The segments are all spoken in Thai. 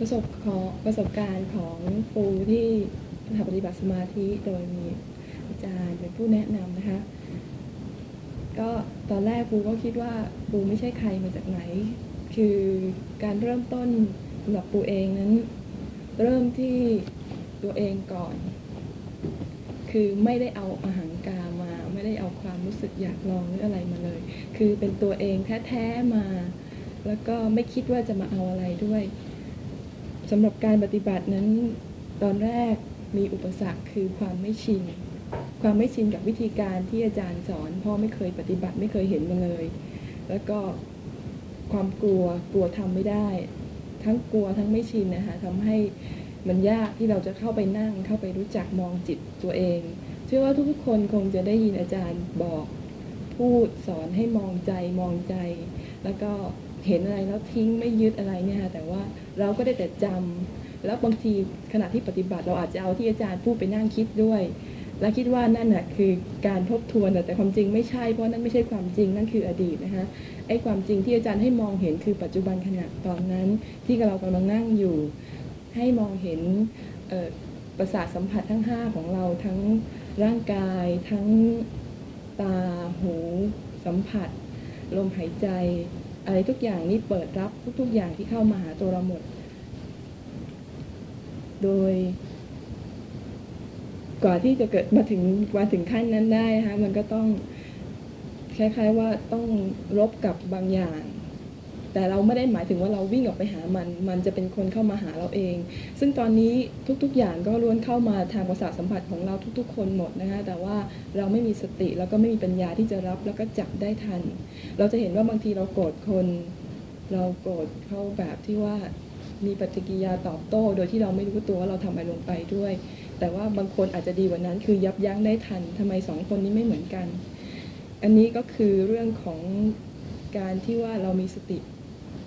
ประสบของประสบการณ์ของปูที่สถาปฏิบัติสมาธิโดยมีอาจารย์เป็นผู้แนะนำนะคะ ก็ตอนแรกปูก็คิดว่าปูไม่ใช่ใครมาจากไหน คือการเริ่มต้นสำหรับปูเองนั้น เริ่มที่ตัวเองก่อน คือไม่ได้เอาอาหารกามา ไม่ได้เอาความรู้สึกอยากลองหรืออะไรมาเลย คือเป็นตัวเองแท้ๆมา แล้วก็ไม่คิดว่าจะมาเอาอะไรด้วย สำหรับการปฏิบัตินั้นตอนแรกมีอุปสรรคคือความไม่ชิน ความไม่ชินกับวิธีการที่อาจารย์สอนพ่อไม่เคยปฏิบัติไม่เคยเห็นมาเลย แล้วก็ความกลัวกลัวทำไม่ได้ ทั้งกลัวทั้งไม่ชินนะคะทำให้มันยากที่เราจะเข้าไปนั่งเข้าไปรู้จักมองจิตตัวเอง เชื่อว่าทุกๆคนคงจะได้ยินอาจารย์บอกพูดสอนให้มองใจมองใจ แล้วก็ เห็นอะไรแล้วทิ้งไม่ยึดอะไรเนี่ยค่ะแต่ว่าเราก็ได้แต่จำแล้วบางทีขณะที่ปฏิบัติเราอาจจะเอาที่อาจารย์พูดไปนั่งคิดด้วย และคิดว่านั่นน่ะคือการทบทวนแต่ความจริงไม่ใช่เพราะนั่นไม่ใช่ความจริงนั่นคืออดีตนะคะไอ้ความจริงที่อาจารย์ให้มองเห็นคือปัจจุบันขณะตอนนั้น ที่เรากำลังนั่งอยู่ ให้มองเห็นประสาทสัมผัสทั้ง 5 ของเราทั้งร่างกาย ทั้งตาหูสัมผัส ลมหายใจ อะไรทุกอย่างนี่เปิดรับทุกๆอย่างที่เข้ามาหาตัวเราหมด โดยกว่าที่จะเกิดมาถึงมาถึงขั้นนั้นได้นะคะมันก็ต้องคล้ายๆว่าต้องรบกับบางอย่าง แต่เราไม่ได้หมายถึงว่าเราวิ่งออกไปหามัน มันจะเป็นคนเข้ามาหาเราเอง ซึ่งตอนนี้ทุกๆ อย่างก็ล้วนเข้ามาทางประสาทสัมผัสของเราทุกๆ คนหมดนะคะแต่ว่าเราไม่มีสติแล้วก็ไม่มีปัญญาที่จะรับแล้วก็จับได้ทัน เราจะเห็นว่าบางทีเราโกรธคน เราโกรธเขาแบบที่ว่ามีปฏิกิริยาตอบโต้ โดยที่เราไม่รู้ตัวว่าเราทำอะไรลงไปด้วย แต่ว่าบางคนอาจจะดีกว่านั้น คือยับยั้งได้ทันทำไมสองคนนี้ไม่เหมือนกัน อันนี้ก็คือเรื่องของการที่ว่าเรามีสติ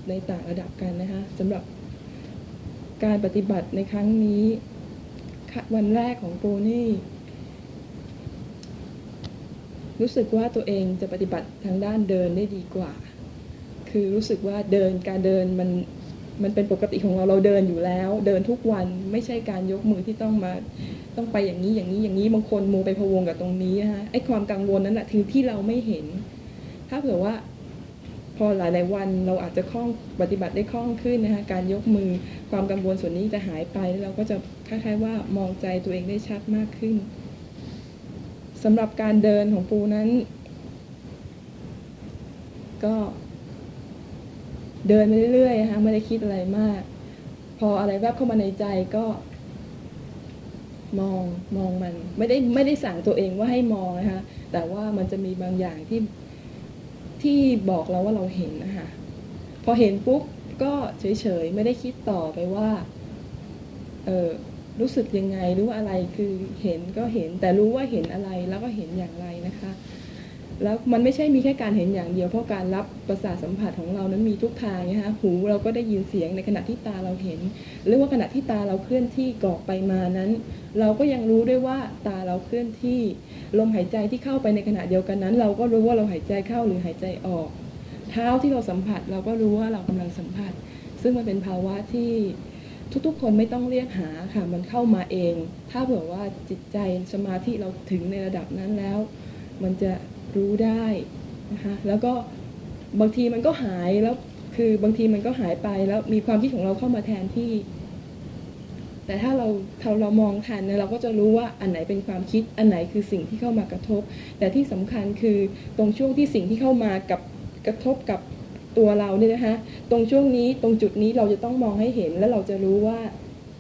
ในต่างระดับกันนะคะสำหรับการปฏิบัติในครั้งนี้วันแรกของโปนี่ รู้สึกว่าตัวเองจะปฏิบัติทางด้านเดินได้ดีกว่า คือรู้สึกว่าเดินการเดินมันมันเป็นปกติของเราเราเดินอยู่แล้ว เดินทุกวันไม่ใช่การยกมือที่ต้องมาต้องไปอย่างนี้อย่างนี้อย่างนี้บางคนมูไปพวงกับตรงนี้ฮะไอ้ความกังวลนั้นแหะคือที่เราไม่เห็น ถ้าเผื่อว่า อหลายๆวันเราอาจจะคล่องปฏิบัติได้คล่องขึ้นนะคะการยกมือความกังวลส่วนนี้จะหายไปแล้วเราก็จะคล้ายๆว่ามองใจตัวเองได้ชัดมากขึ้นสำหรับการเดินของปูนั้น ก็เดินไปเรื่อยๆนะคะไม่ได้คิดอะไรมาก พออะไรแวบเข้ามาในใจก็ มองมองมัน ไม่ได้ไม่ได้สั่งตัวเองว่าให้มองนะคะแต่ว่ามันจะมีบางอย่างที่ ที่บอกเราว่าเราเห็นนะคะพอเห็นปุ๊บก็เฉยๆ ไม่ได้คิดต่อไปว่าเออรู้สึกยังไงหรือว่าอะไรคือเห็นก็เห็นแต่รู้ว่าเห็นอะไรแล้วก็เห็นอย่างไรนะคะ แล้วมันไม่ใช่มีแค่การเห็นอย่างเดียวเพราะการรับประสาทสัมผัสของเรานั้นมีทุกทางนะคะหูเราก็ได้ยินเสียงในขณะที่ตาเราเห็น หรือว่าขณะที่ตาเราเคลื่อนที่กอกไปมานั้น เราก็ยังรู้ด้วยว่าตาเราเคลื่อนที่ ลมหายใจที่เข้าไปในขณะเดียวกันนั้น เราก็รู้ว่าเราหายใจเข้าหรือหายใจออก เท้าที่เราสัมผัสเราก็รู้ว่าเรากำลังสัมผัส ซึ่งมันเป็นภาวะที่ทุกๆ คนไม่ต้องเรียกหาค่ะมันเข้ามาเอง ถ้าเผื่อว่าจิตใจสมาธิเราถึงในระดับนั้นแล้ว มันจะ รู้ได้นะคะแล้วก็บางทีมันก็หายแล้วคือบางทีมันก็หายไปแล้วมีความคิดของเราเข้ามาแทนที่ แต่ถ้าเราเราเรามองทันเราก็จะรู้ว่าอันไหนเป็นความคิดอันไหนคือสิ่งที่เข้ามากระทบ แต่ที่สำคัญคือตรงช่วงที่สิ่งที่เข้ามากับกระทบกับตัวเราเนี่ยนะคะตรงช่วงนี้ตรงจุดนี้เราจะต้องมองให้เห็นแล้วเราจะรู้ว่า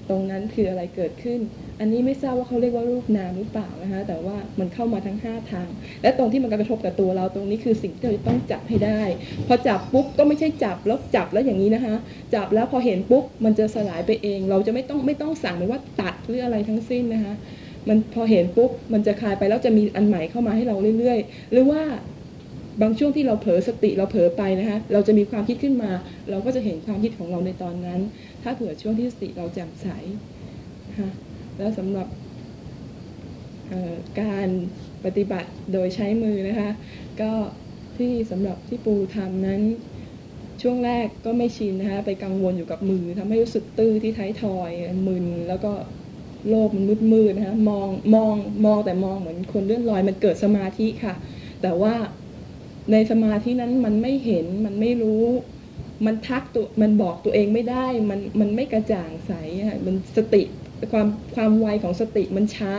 ตรงนั้นคืออะไรเกิดขึ้น อันนี้ไม่ทราบว่าเขาเรียกว่ารูปนามหรือเปล่านะคะ แต่ว่ามันเข้ามาทั้ง 5 ทาง และตรงที่มันกระทบกับตัวเราตรงนี้คือสิ่งที่เราต้องจับให้ได้ พอจับปุ๊บก็ไม่ใช่จับแล้วจับแล้วอย่างนี้นะคะ จับแล้วพอเห็นปุ๊บมันจะสลายไปเอง เราจะไม่ต้องไม่ต้องสั่งเลยว่าตัดหรืออะไรทั้งสิ้นนะคะ มันพอเห็นปุ๊บมันจะคลายไปแล้วจะมีอันใหม่เข้ามาให้เราเรื่อย ๆ หรือว่า บางช่วงที่เราเผลอสติเราเผลอไปนะคะเราจะมีความคิดขึ้นมา เราก็จะเห็นความคิดของเราในตอนนั้น ถ้าเผื่อช่วงที่สติเราแจ่มใสนะคะแล้วสำหรับการปฏิบัติโดยใช้มือนะคะก็ที่สำหรับที่ปูทำนั้นช่วงแรกก็ไม่ชินนะคะไปกังวลอยู่กับมือทำให้รู้สึกตื้อที่ท้ายทอยมึนแล้วก็โลกมันมืดมืดนะคะมองมองมองแต่มองเหมือนคนเลื่อนลอยมันเกิดสมาธิค่ะ แต่ว่า ในสมาธินั้นมันไม่เห็นมันไม่รู้ มันทักตัวมันบอกตัวเองไม่ได้ มันมันไม่กระจ่างใสอะมันสติความความไวของสติมันช้า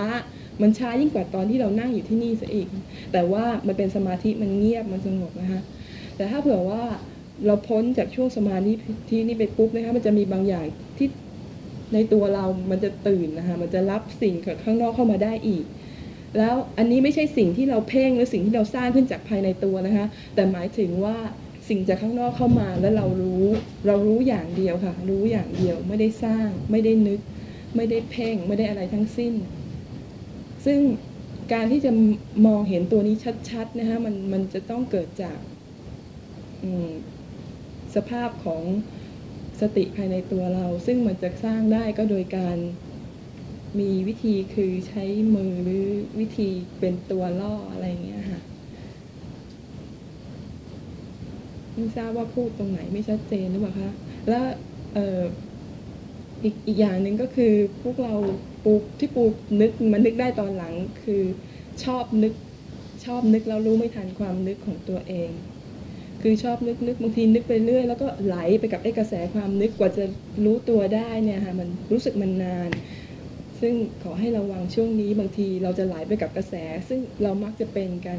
มันช้ายิ่งกว่าตอนที่เรานั่งอยู่ที่นี่ซะอีก แต่ว่ามันเป็นสมาธิมันเงียบมันสงบนะคะแต่ถ้าเผื่อว่าเราพ้นจากช่วงสมาธิที่นี่ไปปุ๊บนะคะมันจะมีบางอย่างที่ในตัวเรามันจะตื่นนะคะมันจะรับสิ่งข้างนอกเข้ามาได้อีก แล้วอันนี้ไม่ใช่สิ่งที่เราเพ่งหรือสิ่งที่เราสร้างขึ้นจากภายในตัวนะคะ แต่หมายถึงว่าสิ่งจากข้างนอกเข้ามาแล้วเรารู้ เรารู้อย่างเดียวค่ะ รู้อย่างเดียวไม่ได้สร้าง ไม่ได้นึก ไม่ได้เพ่ง ไม่ได้อะไรทั้งสิ้น ซึ่งการที่จะมองเห็นตัวนี้ชัดๆนะคะมันมันจะต้องเกิดจากสภาพของสติภายในตัวเรา ซึ่งมันจะสร้างได้ก็โดยการ มีวิธีคือใช้มือหรือวิธีเป็นตัวล่ออะไรเงี้ยค่ะไม่ทราบว่าพูดตรงไหนไม่ชัดเจนหรือเปล่าคะแล้วเอ่ออีกอีกอย่างหนึ่งก็คือพวกเราปูที่ปูนึกมันนึกได้ตอนหลัง คือชอบนึกชอบนึกแล้วรู้ไม่ทันความนึกของตัวเอง คือชอบนึกนึกบางทีนึกไปเรื่อยแล้วก็ไหลไปกับไอ้กระแสความนึกกว่าจะรู้ตัวได้เนี่ยค่ะมันรู้สึกมันนาน ซึ่งขอให้ระวังช่วงนี้บางทีเราจะไหลไปกับกระแส ซึ่งเรามักจะเป็นกัน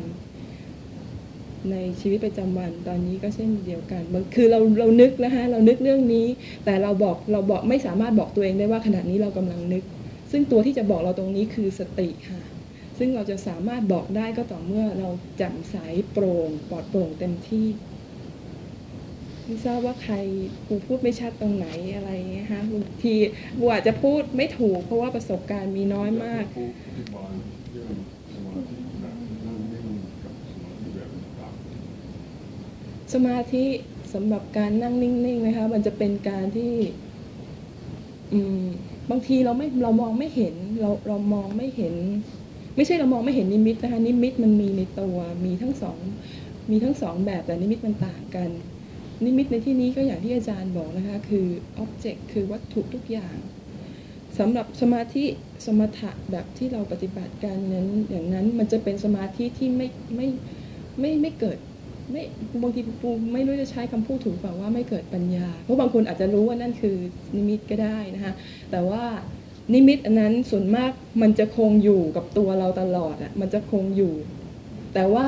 ในชีวิตประจำวันตอนนี้ก็เช่นเดียวกัน คือเราเรานึกนะคะเรานึกเรื่องนี้ แต่เราบอกเราบอกไม่สามารถบอกตัวเองได้ว่าขณะนี้เรากำลังนึก ซึ่งตัวที่จะบอกเราตรงนี้คือสติค่ะ ซึ่งเราจะสามารถบอกได้ก็ต่อเมื่อเราแจ่มใสโปร่งปลอดโปร่งเต็มที่ ไม่ทราบว่าใครปูพูดไม่ชัดตรงไหนอะไรเงี้ยฮะบางทีบัวอาจจะพูดไม่ถูก เพราะว่าประสบการณ์มีน้อยมาก สมาธิสำหรับการนั่งนิ่งๆนะคะมันจะเป็นการที่บางทีเราไม่เรามองไม่เห็นเราเรามองไม่เห็น ไม่ใช่เรามองไม่เห็นนิมิตนะคะนิมิตมันมีในตัวมีทั้งสองมีทั้งสองแบบแต่นิมิตมันต่างกัน นิมิตในที่นี้ก็อย่างที่อาจารย์บอกนะคะคืออ็อบเจกต์คือวัตถุทุกอย่างสำหรับสมาธิสมถะแบบที่เราปฏิบัติกันนั้นอย่างนั้นมันจะเป็นสมาธิที่ไม่ไม่ไม่ไม่เกิดไม่บางทีปูไม่รู้จะใช้คำพูดถูกเปล่าว่าไม่เกิดปัญญา เพราะบางคนอาจจะรู้ว่านั่นคือนิมิตก็ได้นะคะแต่ว่านิมิตอันนั้นส่วนมากมันจะคงอยู่กับตัวเราตลอดอะมันจะคงอยู่ แต่ว่า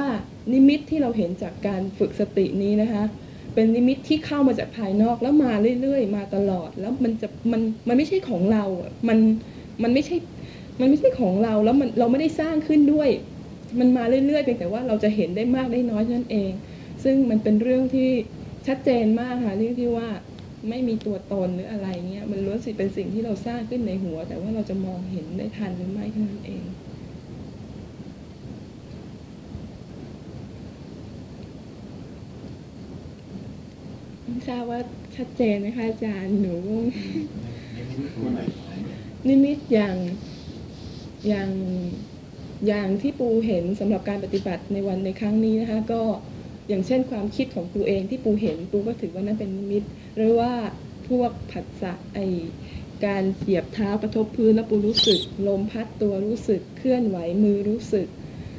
นิมิตที่เราเห็นจากการฝึกสตินี้นะคะ เป็นนิมิตที่เข้ามาจากภายนอกแล้วมาเรื่อยๆ มาตลอด แล้วมันจะมันมันไม่ใช่ของเราอะมันมันไม่ใช่มันไม่ใช่ของเราแล้วมันเราไม่ได้สร้างขึ้นด้วย มันมาเรื่อยๆเพียงแต่ว่าเราจะเห็นได้มากได้น้อยนั้นเอง ซึ่งมันเป็นเรื่องที่ชัดเจนมากค่ะเรื่องที่ว่าไม่มีตัวตนหรืออะไรเงี้ยมันล้วนสิเป็นสิ่งที่เราสร้างขึ้นในหัว แต่ว่าเราจะมองเห็นได้ทันหรือไม่เท่านั้นเอง ไม่ทราบว่าชัดเจนไหมคะอาจารย์หนูนิมิตอย่างอย่างอย่างที่ปูเห็นสำหรับการปฏิบัติในวันในครั้งนี้นะคะก็อย่างเช่นความคิดของปูเองที่ปูเห็นปูก็ถือว่านั่นเป็นนิมิต หรือว่าพวกผัสสะไอการเหยียบเท้ากระทบพื้นแล้วปูรู้สึก ลมพัดตัวรู้สึกเคลื่อนไหวมือรู้สึก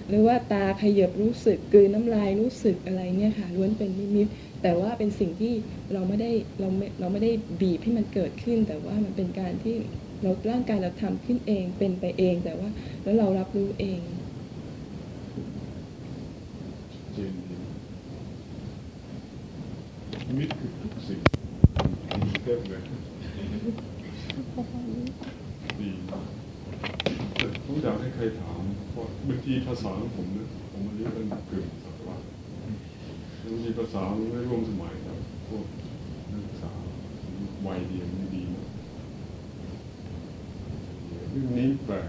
หรือว่าตาขยับรู้สึกกลืนน้ำลายรู้สึกอะไรเนี่ยค่ะล้วนเป็นนิมิต แต่ว่าเป็นสิ่งที่เราไม่ได้เราไม่เราไม่ได้บีบให้มันเกิดขึ้น แต่ว่ามันเป็นการที่เราร่างกายเราทำขึ้นเองเป็นไปเอง แต่ว่าแล้วเรารับรู้เองจนดีนิมิตรคือทุกสิ่งเต็มเลยดีแต่ผมอยากให้ใครถามเพราะบางทีภาษาของผมเนี่ยผมอันนี้เป็นกึ่งสัตว์ว่า บางทีภาษามันไม่ร่วมสมัยกับพวกนักศึกษาวัยเรียนไม่ดีนะเรื่องนี้แปลก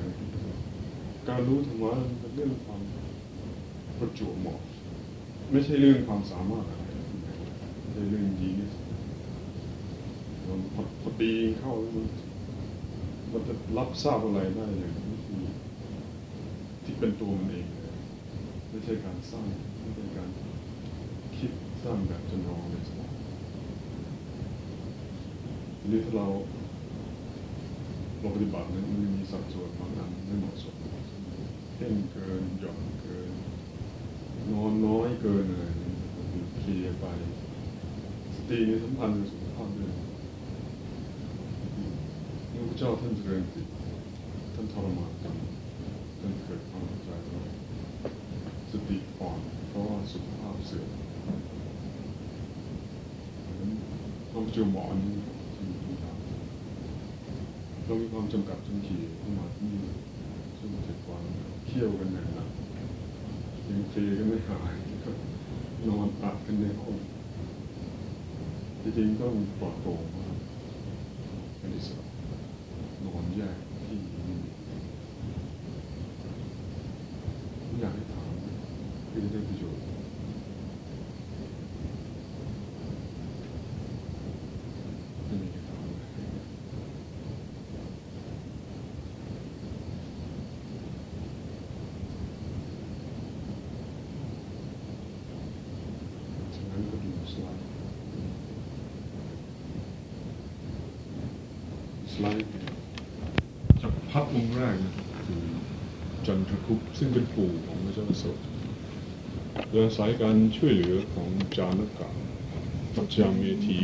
การรู้ธรรมะเป็นเรื่องความประจวบเหมาะ ไม่ใช่เรื่องความสามารถอะไรไม่ใช่เรื่องดีนี่มันพอพอดีเข้ามันมันจะรับทราบอะไรได้อย่างที่ที่เป็นตัวมันเอง ไม่ใช่การสร้างไม่ใช่การ คิดสร้างแบบจำลองในสมองนี่ถ้าเราเราปฏิบัตินั้นมันมีสัดส่วนบางอันไม่เหมาะสมเพ่งเกินหย่อนเกิน นอนน้อยเกินอะไรอย่างเงี้ยเพลียไป สตินี่สัมพันธ์กับสุขภาพด้วยพระพุทธเจ้าท่านเจริญจิท่านทรมานกันท่านเกิดความเข้ใจว่าสติอ่อนเพราะว่าสุขภาพเสื่อมเพราะฉะนั้น ความประจวหมอนี่ที่ที่ทำเรามีความจำกัดจำขีเข้ามาที่นี่ช่งเจ็ดวันเที่ยวกันหนักยังเพลีก็ไม่หายก็นอนอัดกันในห้องจริงๆต้องปลอดโปร่งมากอันที่สองนอนแยกที่นี่ไม่อยากให้ถามคือจะได้ประโยชน์ไม่มีใครถามเลยฉะ นั้นก็ดูสไลด์สไลด์จากพระองค์แรกนะครับคือจันทคุปซึ่งเป็นปู่ของพระเจ้าโศกโดยอาศัยการช่วยเหลือของจานกาปัจจามเมธี